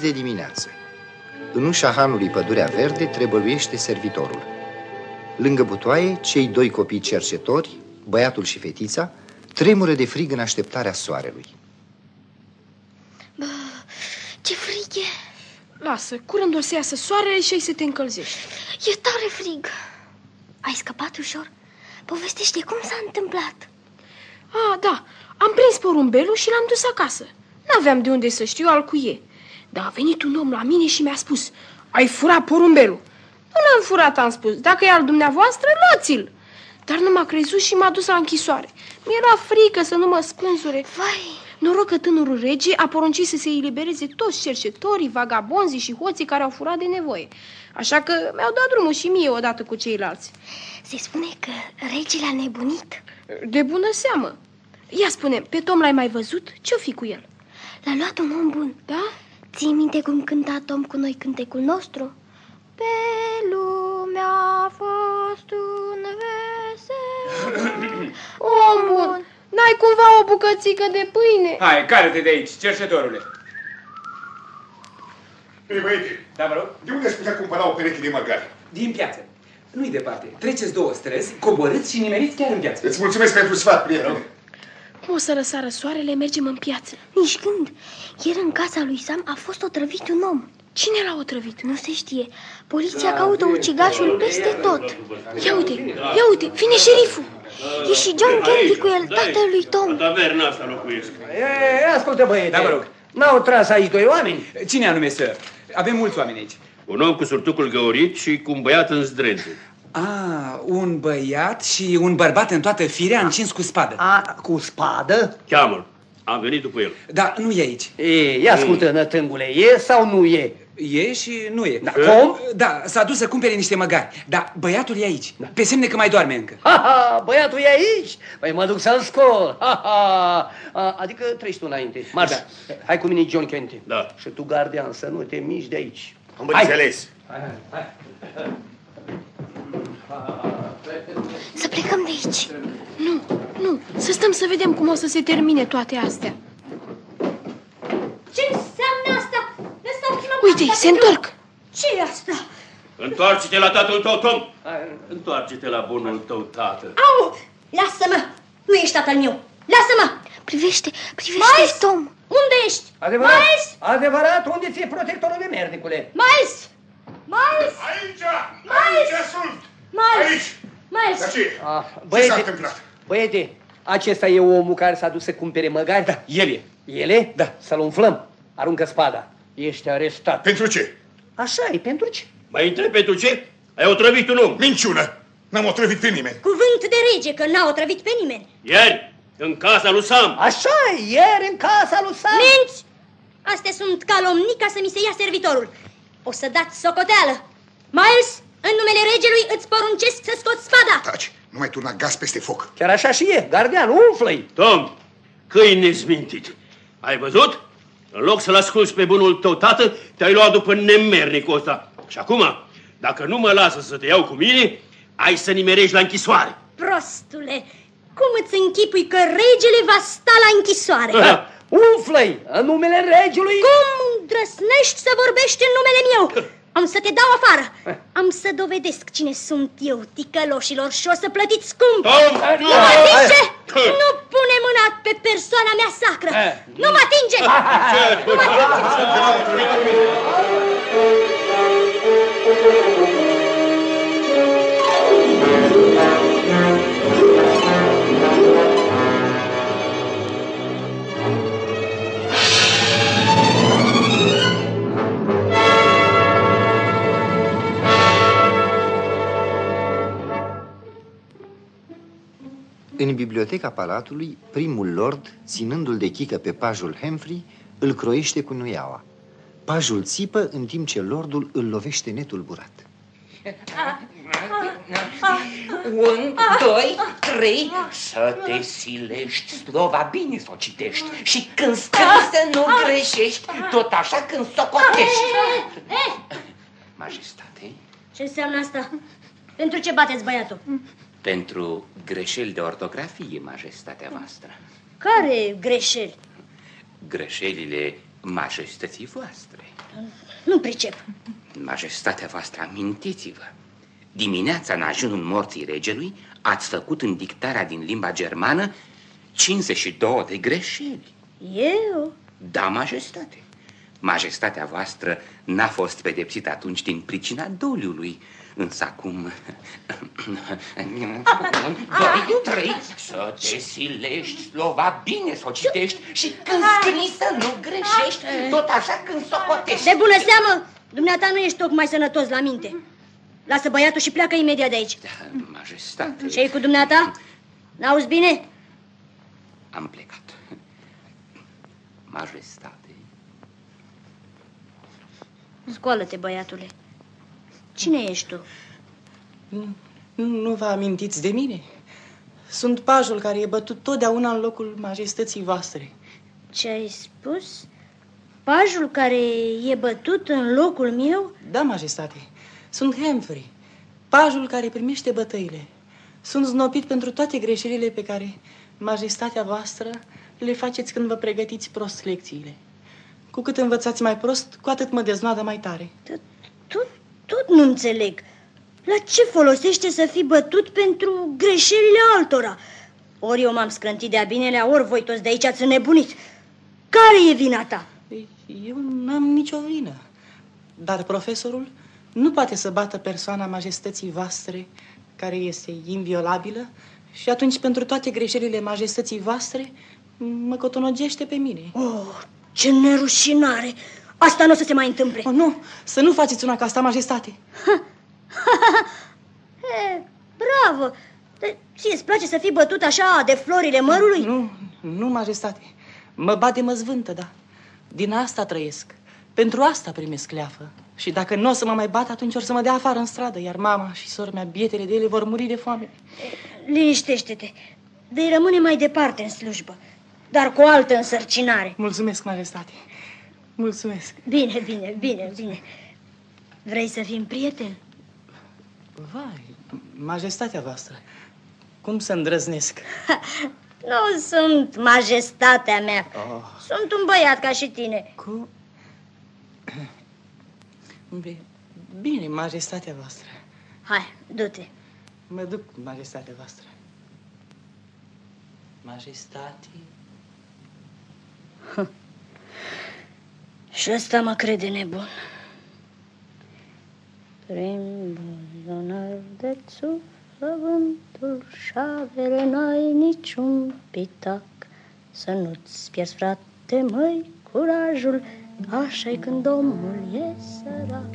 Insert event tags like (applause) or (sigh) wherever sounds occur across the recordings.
dis de dimineață. În ușa hanului Pădurea Verde trebăluiește servitorul. Lângă butoaie, cei doi copii cercetori, băiatul și fetița, tremură de frig în așteptarea soarelui. Bă, ce frig e! Lasă, curând o să iasă soarele și ai să te încălzești. E tare frig! Ai scăpat ușor? Povestește cum s-a întâmplat. Ah, da, am prins porumbelul și l-am dus acasă. N-aveam de unde să știu al cu e. Dar a venit un om la mine și mi-a spus, ai furat porumbelul. Nu l-am furat, am spus. Dacă e al dumneavoastră, luați-l. Dar nu m-a crezut și m-a dus la închisoare. Mi-era frică să nu mă spânzure. Vai! Noroc că tânărul rege a poruncit să se elibereze toți cercetorii, vagabonzii și hoții care au furat de nevoie. Așa că mi-au dat drumul și mie odată cu ceilalți. Se spune că regele a nebunit. De bună seamă. Ia spune, pe Tom l-ai mai văzut? Ce-o fi cu el? L-a luat un om bun. Da? Ții minte cum cânta Tom cu noi cântecul nostru? Pe lume a fost un vesel (coughs) Om bun, n-ai cumva o bucățică de pâine? Hai, care-te de aici, cerșetorule. Ei, băiete, Da, vă rog? de unde aș putea cumpăra o pereche de măgari? Din piață. Nu-i departe. Treceți două străzi, coborâți și nimeriți chiar în piață. Îți mulțumesc pentru sfat, prietene. Cum o să răsară soarele, mergem în piață. Nici când. Ieri în casa lui Sam a fost otrăvit un om. Cine l-a otrăvit? Nu se știe. Poliția caută ucigașul peste tot. Ia uite, ia uite, vine șeriful. E și John Candy cu el, tatăl lui Tom. Taverna asta locuiesc. E, ascultă, băiete. Da, vă rog. N-au tras aici doi oameni? Cine anume, să? Avem mulți oameni aici. Un om cu surtucul găurit și cu un băiat în zdrențe. Ah, un băiat și un bărbat în toată firea încins cu spadă. A, cu spadă? Cheamă-l. Am venit după el. Da, nu e aici. E, ia ascultă, nătângule, e sau nu e? E și nu e. Da, cum? Da, s-a dus să cumpere niște măgari. Dar băiatul e aici. Pe semne că mai doarme încă. Ha, ha, băiatul e aici? Păi mă duc să-l scol. Ha, ha. A, adică treci tu înainte. Marș, hai cu mine, John Kenty. Da. Și tu, gardian, să nu te miști de aici. Am înțeles. Să plecăm de aici. Nu, nu, să stăm să vedem cum o să se termine toate astea. Ce înseamnă asta? Lăsați-mă Uite, se întorc. ce e asta? Întoarce-te la tatăl tău, Tom. Întoarce-te la bunul tău tată. Au! Lasă-mă! Nu ești tatăl meu! Lasă-mă! Privește, privește Miles! Tom. Unde ești? Adevărat? Miles! Adevărat? Unde ți-e protectorul de merdicule? Miles! Miles! Aici! Aici sunt! Miles! Aici! Miles! Dar ce? Ah, Ce s-a băiete, întâmplat? băiete, acesta e omul care s-a dus să cumpere măgari? Da, el e. Ele? Da. Să-l umflăm. Aruncă spada. Ești arestat. Pentru ce? Așa e, pentru ce? Mai întreb pentru ce? Ai otrăvit un om. Minciună! N-am otrăvit pe nimeni. Cuvânt de rege că n-a otrăvit pe nimeni. Ieri, în casa lui Sam. Așa e, ieri în casa lui Sam. Minți! Astea sunt calomnii ca să mi se ia servitorul. O să dați socoteală. Miles, în numele regelui îți poruncesc să scoți spada. Taci, nu mai turna gaz peste foc. Chiar așa și e, gardian, umflă-i. Tom, câini nezmintit. Ai văzut? În loc să-l asculți pe bunul tău tată, te-ai luat după nemernicul ăsta. Și acum, dacă nu mă lasă să te iau cu mine, ai să nimerești la închisoare. Prostule, cum îți închipui că regele va sta la închisoare? Ha, Umflă-i în numele regiului. Cum îndrăsnești să vorbești în numele meu? Am să te dau afară. Am să dovedesc cine sunt eu, ticăloșilor, și o să plătiți scump. Tom! Nu mă atinge! Nu pune mâna pe persoana mea sacră! Nu mă atinge! Nu mă atinge! În biblioteca palatului, primul lord, ținându-l de chică pe pajul Humphrey, îl croiește cu nuiaua. Pajul țipă în timp ce lordul îl lovește netulburat. Un, doi, trei, să te silești, slova bine să o citești și când scrii să nu greșești, tot așa când socotești. Majestate, Ce înseamnă asta? Pentru ce bateți băiatul? Pentru greșeli de ortografie, majestatea voastră, Care greșeli? greșelile majestății voastre. Nu pricep. Majestatea voastră, amintiți-vă. Dimineața, în ajunul morții regelui, ați făcut în dictarea din limba germană 52 de greșeli. Eu? Da, majestate. Majestatea voastră n-a fost pedepsită atunci din pricina doliului, însă acum... (laughs) Doi, trei, să te silești, slova bine să o citești și când scrii să nu greșești, tot așa când socotești. De bună seamă, dumneata nu ești tocmai sănătos la minte. Lasă băiatul și pleacă imediat de aici. Da, majestate... Ce-i cu dumneata? N-auzi bine? Am plecat. Majestate... Scoală-te, băiatule. Cine ești tu? Nu, nu vă amintiți de mine? Sunt pajul care e bătut totdeauna în locul majestății voastre. Ce ai spus? Pajul care e bătut în locul meu? Da, majestate. Sunt Humphrey, pajul care primește bătăile. Sunt znopit pentru toate greșelile pe care majestatea voastră le faceți când vă pregătiți prost lecțiile. Cu cât învățați mai prost, cu atât mă deznoadă mai tare. Tot, tot nu înțeleg. La ce folosește să fii bătut pentru greșelile altora? Ori eu m-am scrântit de-a binelea, ori voi toți de aici ați nebunit. Care e vina ta? Eu n-am nicio vină. Dar profesorul nu poate să bată persoana majestății voastre, care este inviolabilă, și atunci pentru toate greșelile majestății voastre mă cotonogește pe mine. Oh, ce nerușinare! Asta nu o să se mai întâmple. Oh, nu, să nu faceți una ca asta, majestate. (laughs) e, bravo! ție îți place să fii bătut așa de florile mărului? Nu, nu, majestate. Mă bat de măzvântă, da. Din asta trăiesc. Pentru asta primesc leafă. Și dacă nu o să mă mai bat, atunci or să mă dea afară în stradă, iar mama și sora mea, bietele de ele, vor muri de foame. Liniștește-te. Vei rămâne mai departe în slujbă, dar cu o altă însărcinare. Mulțumesc, majestate. Mulțumesc. Bine, bine, bine, bine. Vrei să fim prieteni? Vai, majestatea voastră, cum să îndrăznesc? (laughs) nu sunt majestatea mea. Oh. Sunt un băiat ca și tine. Cu... Bine, majestatea voastră. Hai, du-te. Mă duc, majestatea voastră. Majestate. Și ăsta mă crede nebun. Prin buzunar de suflă vântul și avere n-ai niciun pitac. Să nu-ți pierzi, frate, măi, curajul, așa când omul e sărac.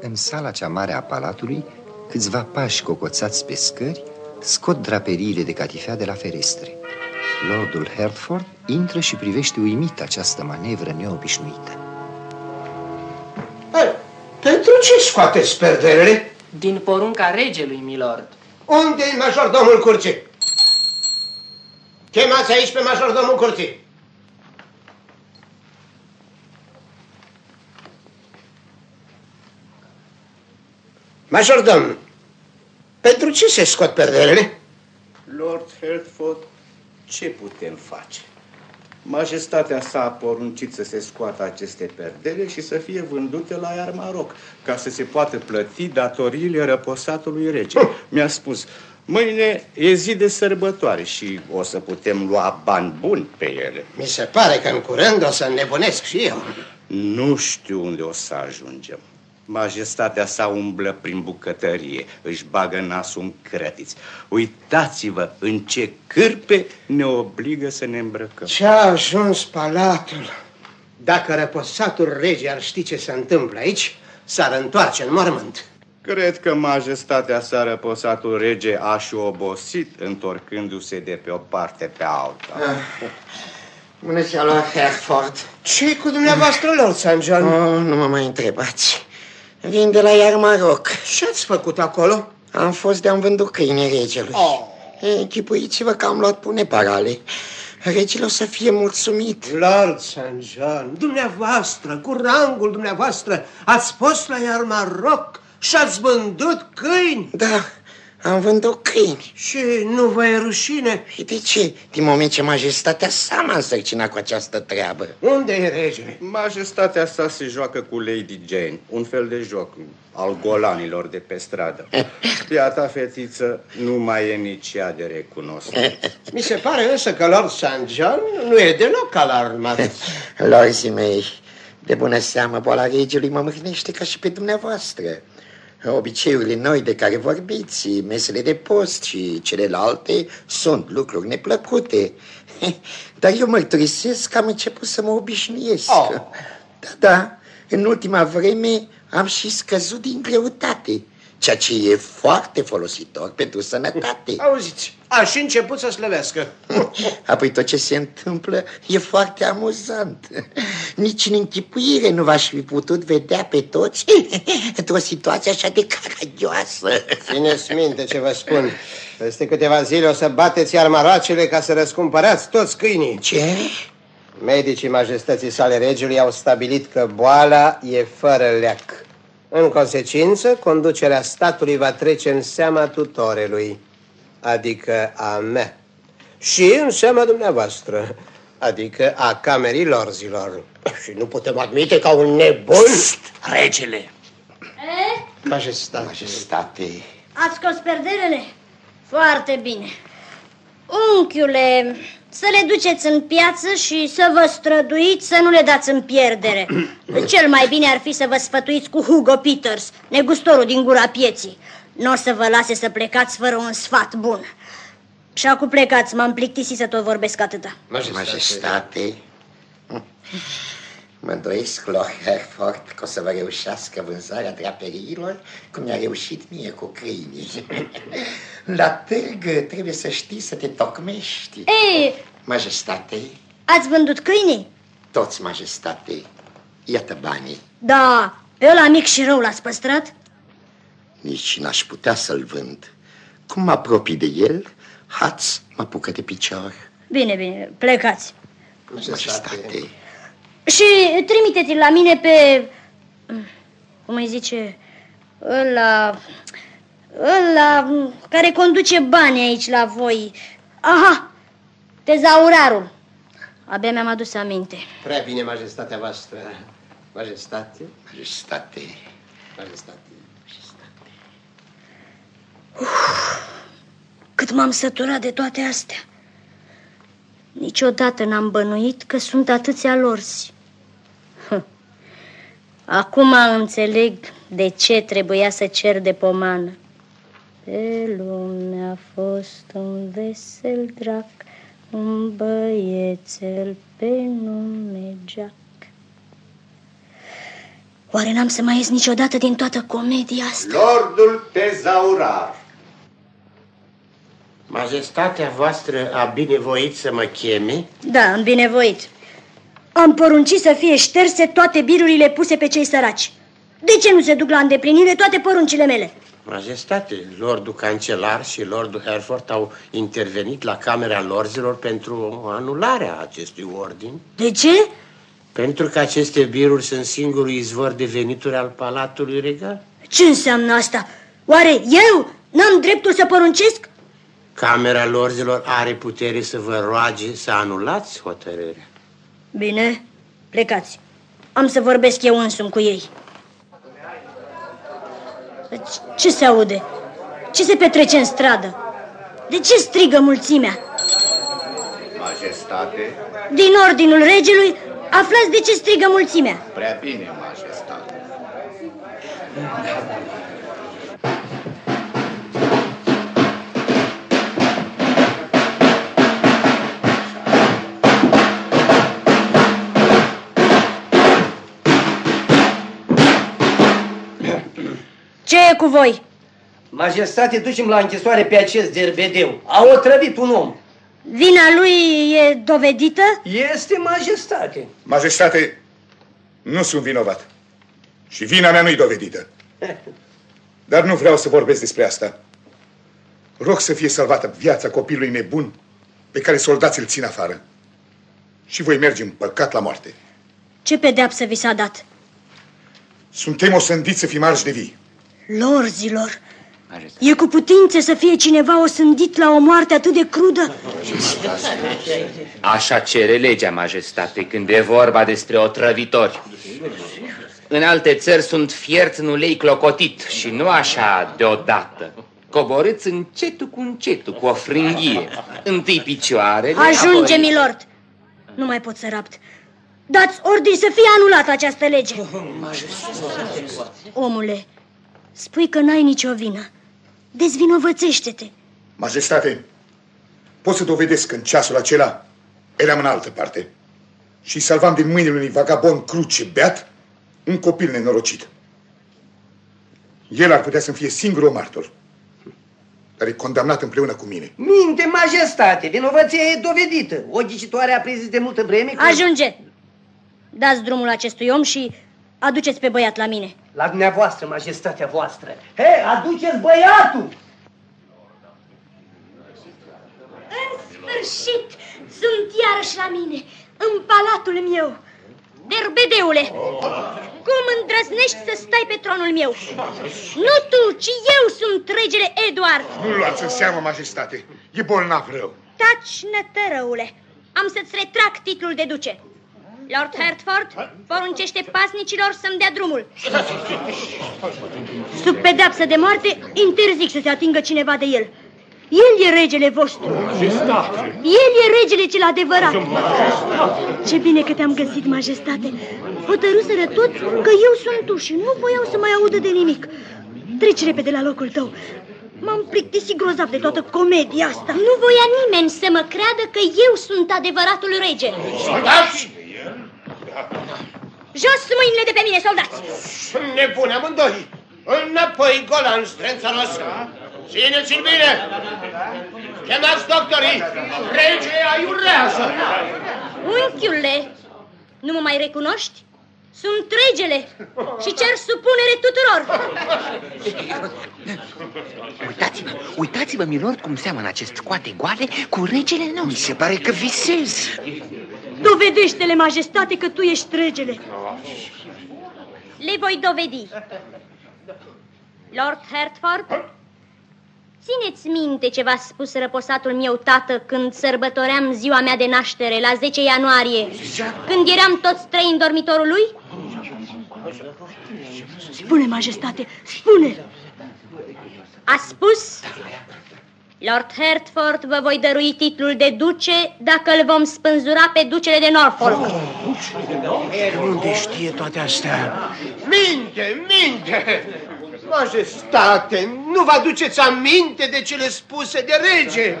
În sala cea mare a palatului, câțiva pași cocoțați pe scări scot draperiile de catifea de la ferestre. Lordul Hertford intră și privește uimit această manevră neobișnuită. Pentru ce scoateți perderele? Din porunca regelui, milord. unde e majordomul curții? Chemați aici pe majordomul curții. Majordom, pentru ce se scot perdelele? Lord Hertford, ce putem face? Majestatea sa a poruncit să se scoată aceste perdele și să fie vândute la Iarmaroc, ca să se poată plăti datoriile răposatului rege. Mi-a spus, mâine e zi de sărbătoare și o să putem lua bani buni pe ele. Mi se pare că în curând o să nebunesc și eu. Nu știu unde o să ajungem. Majestatea sa umblă prin bucătărie, își bagă nasul în crătiți. Uitați-vă în ce cârpe ne obligă să ne îmbrăcăm. Ce-a ajuns palatul? Dacă răposatul rege ar ști ce se întâmplă aici, s-ar întoarce în mormânt. Cred că majestatea sa răposatul rege a și obosit întorcându-se de pe o parte pe alta. Ah. Bună ziua, Lord Hertford. ce cu dumneavoastră, Lord St. John? Oh, nu mă mai întrebați. Vin de la Iarmaroc. Ce ați făcut acolo? Am fost de-am vândut câine regelui. Oh. Închipuiți-vă că am luat pune parale. Regele o să fie mulțumit. Lord St. John, dumneavoastră, cu rangul dumneavoastră, ați fost la Iarmaroc și ați vândut câini? Da, am vândut câini. Și nu vă e rușine? Și de ce? Din moment ce majestatea sa m-a însărcinat cu această treabă. Unde e regele? Majestatea sa se joacă cu Lady Jane, un fel de joc al golanilor de pe stradă. (laughs) Piata fetiță nu mai e nici ea de recunoscut. Mi se pare însă că Lord St. John nu e deloc alarmat. Lorzii mei, de bună seamă, boala regelui mă mâhnește ca și pe dumneavoastră. Obiceiurile noi de care vorbiți, mesele de post și celelalte sunt lucruri neplăcute. (laughs) Dar eu mărturisesc că am început să mă obișnuiesc. Oh. Da, da, în ultima vreme am și scăzut din greutate, ceea ce e foarte folositor pentru sănătate. (laughs) Auziți, aș și început să slăvească. (laughs) Apoi tot ce se întâmplă e foarte amuzant. Nici în închipuire nu v-aș fi putut vedea pe toți (laughs) într-o situație așa de caragioasă. Țineți minte ce vă spun. Peste câteva zile o să bateți armaracele ca să răscumpărați toți câinii. Ce? Medicii majestății sale regelui au stabilit că boala e fără leac. În consecință, conducerea statului va trece în seama tutorelui, adică a mea, și în seama dumneavoastră, adică a camerii lorzilor. Și nu putem admite ca un nebun... Regele! E? Majestate. Majestate. Ați scos perderele? Foarte bine. Unchiule, să le duceți în piață și să vă străduiți să nu le dați în pierdere. (clears throat) Cel mai bine ar fi să vă sfătuiți cu Hugo Peters, negustorul din gura pieții. Nu o să vă lase să plecați fără un sfat bun. Și acum plecați, m-am plictisit să tot vorbesc atâta. Majestate. Majestate. Mă îndoiesc, Lord Hereford, că o să vă reușească vânzarea draperiilor cum mi-a reușit mie cu câinii. (laughs) La târg trebuie să știi să te tocmești. Ei, Majestate, ați vândut câinii? toți, majestate, iată banii. Da, pe ăla mic și rău l-ați păstrat? Nici n-aș putea să-l vând. Cum mă apropii de el, haț mă apucă de picior. Bine, bine, plecați. Majestate. Și trimiteți-l la mine pe... Cum îi zice? Ăla... Ăla care conduce banii aici la voi. Aha! Tezaurarul. Abia mi-am adus aminte. Prea bine, majestatea voastră. Majestate. Majestate. Majestate. Cât m-am săturat de toate astea. Niciodată n-am bănuit că sunt atâția lorzi. Hă. Acum înțeleg de ce trebuia să cer de pomană. Pe lume a fost un vesel drac, un băiețel pe nume Jack. Oare n-am să mai ies niciodată din toată comedia asta? Lordul tezaurar. Majestatea voastră a binevoit să mă cheme? Da, am binevoit. Am poruncit să fie șterse toate birurile puse pe cei săraci. De ce nu se duc la îndeplinire toate poruncile mele? Majestate, Lordul Cancelar și Lordul Hereford au intervenit la Camera Lorzilor pentru anularea acestui ordin. De ce? Pentru că aceste biruri sunt singurul izvor de venituri al Palatului Regal. Ce înseamnă asta? Oare eu n-am dreptul să poruncesc? Camera Lorzilor are putere să vă roage să anulați hotărârea. Bine, plecați. Am să vorbesc eu însumi cu ei. Ce se aude? Ce se petrece în stradă? De ce strigă mulțimea? Majestate, Din ordinul regelui, aflați de ce strigă mulțimea. prea bine, majestate. E cu voi? Majestate, ducem la închisoare pe acest derbedeu. A otrăvit un om. Vina lui e dovedită? Este majestate. Majestate, nu sunt vinovat. Și vina mea nu-i dovedită. (laughs) Dar nu vreau să vorbesc despre asta. Rog să fie salvată viața copilului nebun pe care soldații îl țin afară. și voi merge în păcat la moarte. Ce pedeapsă vi s-a dat? Suntem osândiți să fim arși de vii. Lorzilor, e cu putință să fie cineva osândit la o moarte atât de crudă? Așa cere legea, majestate, când e vorba despre otrăvitori. În alte țări sunt fierți în ulei clocotit și nu așa deodată. Coborâți încetul cu încetul, cu o frânghie. Întâi picioarele, Ajunge, apoi... milord! Nu mai pot să rapt. Dați ordin să fie anulată această lege. Omule, spui că n-ai nicio vină. Dezvinovățește-te. Majestate, pot să dovedesc că în ceasul acela eram în altă parte și salvam din mâinile unui vagabond cruce beat un copil nenorocit. El ar putea să-mi fie singurul martor, dar e condamnat împreună cu mine. Minte, majestate, vinovăția e dovedită. O ghicitoare a prins de multă vreme... Cu... Ajunge! Dați drumul acestui om și aduceți pe băiat la mine. La dumneavoastră, majestatea voastră. He, aduceți băiatul! În sfârșit, sunt iarăși la mine, în palatul meu. Derbedeule, cum îndrăznești să stai pe tronul meu? Nu tu, ci eu sunt regele Eduard. Nu luați în seamă, majestate. E bolnav rău. Taci, nătărăule. Am să-ți retrag titlul de duce. Lord Hertford poruncește pasnicilor să-mi dea drumul. Sub pedeapsă de moarte, interzic să se atingă cineva de el. El e regele vostru. El e regele cel adevărat. Ce bine că te-am găsit, majestate. Hotărâsără toți că eu sunt tu și nu voiau să mai audă de nimic. Treci repede la locul tău. M-am plictisit grozav de toată comedia asta. Nu voia nimeni să mă creadă că eu sunt adevăratul rege. Soldați! Jos mâinile de pe mine, soldați! Nebune amândoi! Înapoi, golan, strânțăros! Țineți-l bine! Chemați doctorii! Rege aiurează! Unchiule, nu mă mai recunoști? Sunt regele și cer supunere tuturor. Uitați-vă, uitați-vă, milord, cum seamănă acest coate goale cu regele nostru. Mi se pare că visezi. Dovedește-le, majestate, că tu ești regele. Le voi dovedi. Lord Hertford, țineți minte ce v-a spus răposatul meu tată când sărbătoream ziua mea de naștere, la 10 ianuarie, când eram toți trei în dormitorul lui? Spune, majestate, spune! A spus Lord Hertford vă voi dărui titlul de duce dacă îl vom spânzura pe ducele de Norfolk. Unde știe toate astea? Minte, minte! Majestate, nu vă aduceți aminte de cele spuse de rege?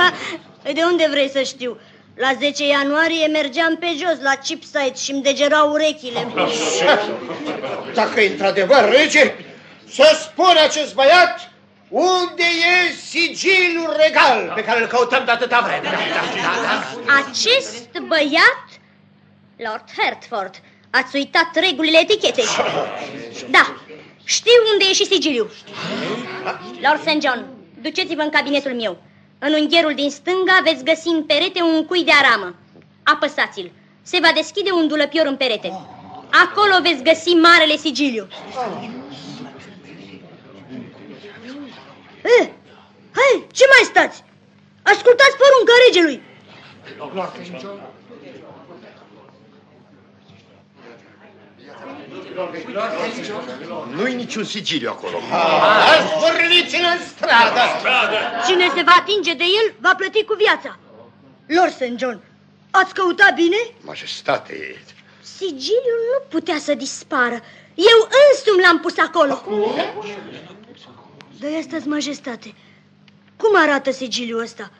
(laughs) de unde vrei să știu? La 10 ianuarie mergeam pe jos la Chipside și îmi degerau urechile. (laughs) Dacă e într-adevăr rege, să spună acest băiat unde e sigiliul regal pe care îl căutăm de atâta vreme. Acest băiat? Lord Hertford, ați uitat regulile etichetei. Da, știu unde e și sigiliu. Lord St. John, duceți-vă în cabinetul meu. În ungherul din stânga veți găsi în perete un cui de aramă. Apăsați-l. Se va deschide un dulăpior în perete. Acolo veți găsi marele sigiliu. Eh, hai, ce mai stați? Ascultați porunca regelui. Nu-i niciun sigiliu acolo. Zvârliți-l în stradă! Cine se va atinge de el, va plăti cu viața. Lord St. John, ați căutat bine? Majestate, Sigiliul nu putea să dispară. Eu însumi l-am pus acolo. Dar asta majestate. Cum arată sigiliul ăsta?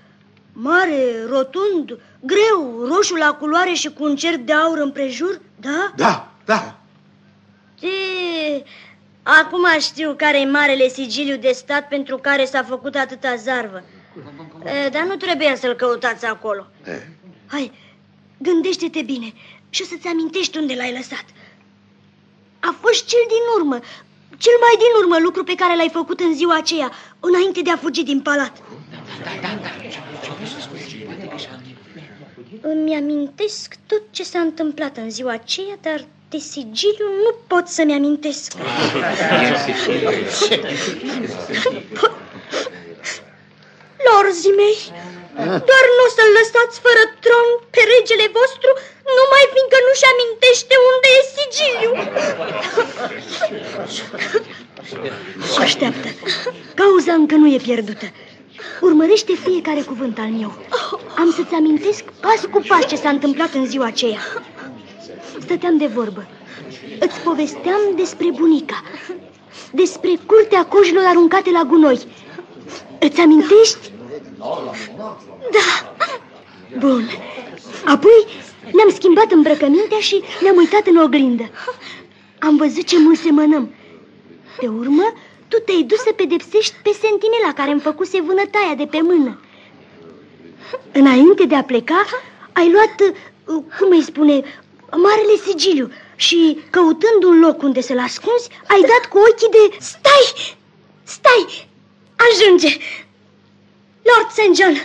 Mare, rotund, greu, roșu la culoare și cu un cerc de aur împrejur, da? Da, da. E, acum știu care e marele sigiliu de stat pentru care s-a făcut atâta zarvă. E, dar nu trebuia să-l căutați acolo. E. Hai, gândește-te bine și o să-ți amintești unde l-ai lăsat. A fost cel din urmă, cel mai din urmă lucru pe care l-ai făcut în ziua aceea, înainte de a fugi din palat. Îmi amintesc tot ce s-a întâmplat în ziua aceea, dar de sigiliu nu pot să-mi amintesc. (laughs) Lorzii mei, doar nu o să-l lăsați fără tron pe regele vostru, numai fiindcă nu-și amintește unde e sigiliu. (laughs) Așteaptă, cauza încă nu e pierdută. Urmărește fiecare cuvânt al meu. Am să-ți amintesc pas cu pas ce s-a întâmplat în ziua aceea. Stăteam de vorbă. Îți povesteam despre bunica, despre curtea cojilor aruncate la gunoi. Îți amintești? Da. Bun. Apoi ne-am schimbat îmbrăcămintea și ne-am uitat în oglindă. Am văzut ce mult semănăm. Pe urmă, tu te-ai dus să pedepsești pe sentinela care îmi făcuse vânătaia de pe mână. Înainte de a pleca, ai luat, uh, cum îi spune, marele sigiliu și, căutând un loc unde să-l ascunzi, ai dat cu ochii de... Stai! Stai! Ajunge! Lord St. John,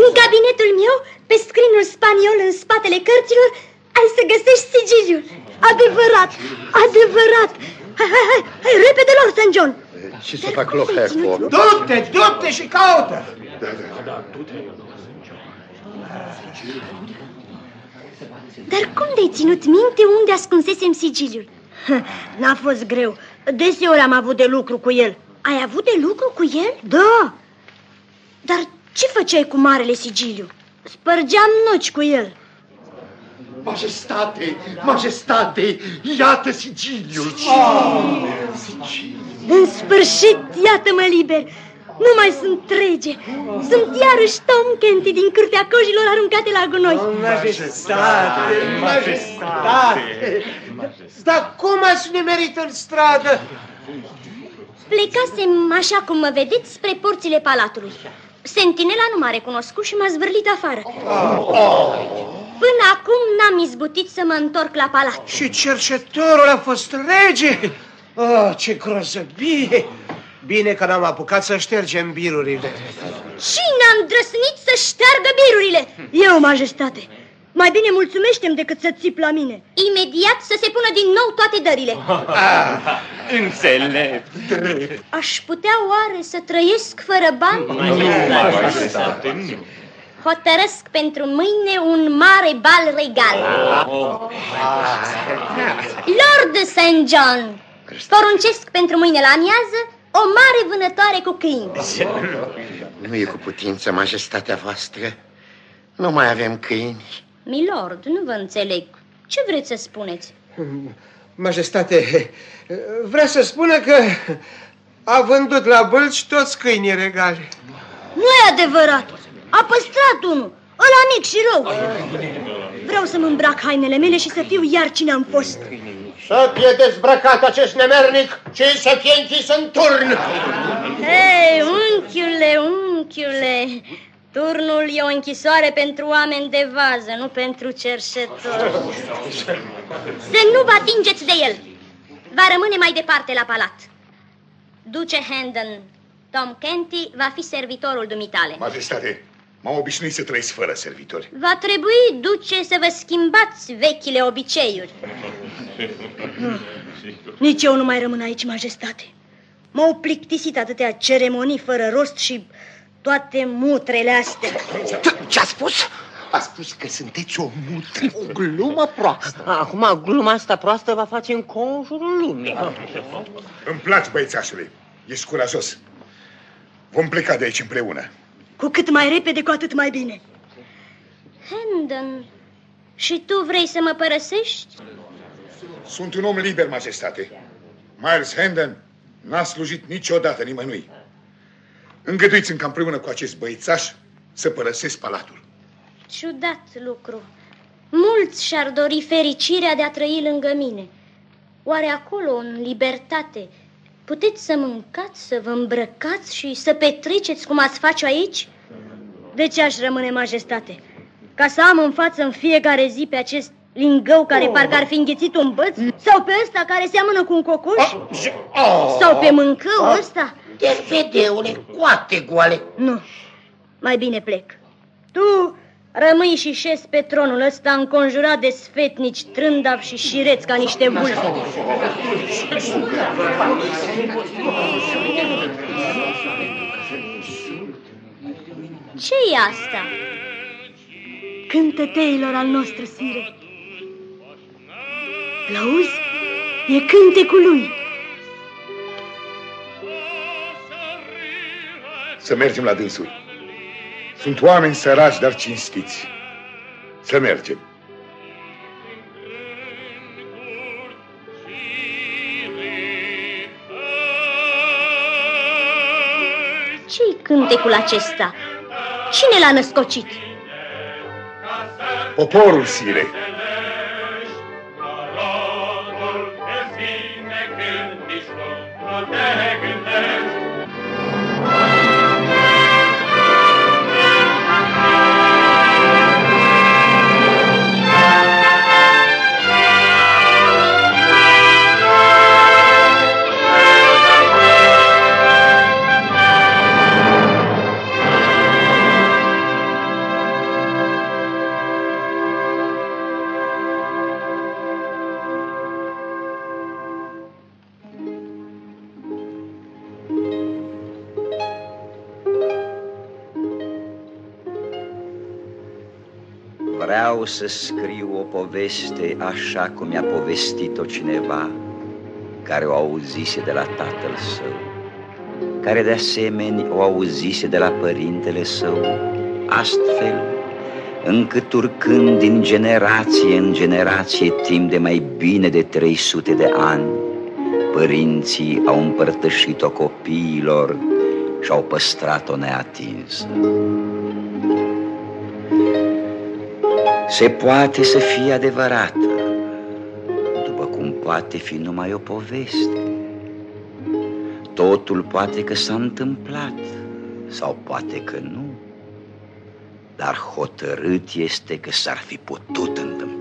în cabinetul meu, pe scrinul spaniol în spatele cărților, ai să găsești sigiliul. Adevărat, adevărat. Hai, hai, hai, hai repede, Lord St. John. Ce să fac, Lord Hereford? Du-te, du-te și caută! Dar cum de-ai ținut minte unde ascunsesem sigiliul? N-a fost greu. Deseori am avut de lucru cu el. Ai avut de lucru cu el? Da. Dar ce făceai cu marele sigiliu? Spărgeam noci cu el. Majestate, majestate, iată sigiliul. În sfârșit, iată-mă liber. Nu mai sunt rege. Sunt iarăși Tom Kenty din cârtea cojilor aruncate la gunoi. Majestate, majestate. Dar cum ați nimerit în stradă? Plecasem, așa cum mă vedeți, spre porțile palatului. Sentinela nu m-a recunoscut și m-a zvârlit afară. Până acum n-am izbutit să mă întorc la palat. Și cercetorul a fost rege? Oh, ce grozăbie! Bine că n-am apucat să ștergem birurile. Cine a îndrăsnit să șteargă birurile? Eu, majestate. Mai bine mulțumește decât să țip la mine. Imediat să se pună din nou toate dările. Ah, înțelept. Aș putea oare să trăiesc fără bani? Nu, majestate, nu. Hotărăsc pentru mâine un mare bal regal. Lord St. John, poruncesc pentru mâine la amiază o mare vânătoare cu câini. Nu e cu putință, majestatea voastră. Nu mai avem câini. Milord, nu vă înțeleg. Ce vreți să spuneți? (laughs) Majestate, vrea să spună că a vândut la bălci toți câinii regali. Nu e adevărat. A păstrat unul. Ăla mic și rău. Vreau să-mi îmbrac hainele mele și să fiu iar cine am fost. Să fie dezbrăcat acest nemernic și să fie închis în turn. Hei, unchiule, unchiule, turnul e o închisoare pentru oameni de vază, nu pentru cerșetori. Să nu vă atingeți de el. Va rămâne mai departe la palat. Duce Handon. Tom Kenty va fi servitorul dumitale. Majestate, m-am obișnuit să trăiesc fără servitori. Va trebui, duce, să vă schimbați vechile obiceiuri. Nici eu nu mai rămân aici, majestate. M-au plictisit atâtea ceremonii fără rost și toate mutrele astea. Ce-a spus? A spus că sunteți o mutră. O glumă proastă. Acum gluma asta proastă va face în conjurul lumii. Îmi place, băiețașule. Ești curajos. Vom pleca de aici împreună. Cu cât mai repede, cu atât mai bine. Hendon, și tu vrei să mă părăsești? Sunt un om liber, majestate. Miles Hendon n-a slujit niciodată nimănui. Îngăduiți-mi ca împreună cu acest băițaș să părăsesc palatul. Ciudat lucru. Mulți și-ar dori fericirea de a trăi lângă mine. Oare acolo, în libertate, puteți să mâncați, să vă îmbrăcați și să petreceți cum ați face aici? De ce aș rămâne majestate? Ca să am în față în fiecare zi pe acest lingău care parcă ar fi înghețit un băț? Sau pe ăsta care seamănă cu un cocoș? Sau pe mâncău ăsta? Dervedeule, coate goale. Nu, mai bine plec. Tu Rămâi și șes pe tronul ăsta înconjurat de sfetnici, trândav și șireți ca niște vulpi. ce e asta? Cântăteilor al nostru sire. L-auzi? E cântecul lui. Să mergem la dânsul. Sunt oameni săraci, dar cinstiți. Să mergem. Ce-i cântecul acesta? Cine l-a născocit? Poporul, sire. Să scriu o poveste așa cum mi-a povestit-o cineva care o auzise de la tatăl său, care de asemenea o auzise de la părintele său, astfel încât urcând din generație în generație timp de mai bine de 300 de ani, părinții au împărtășit-o copiilor și au păstrat-o neatinsă. Se poate să fie adevărată, după cum poate fi numai o poveste. Totul poate că s-a întâmplat sau poate că nu, dar hotărât este că s-ar fi putut întâmpla.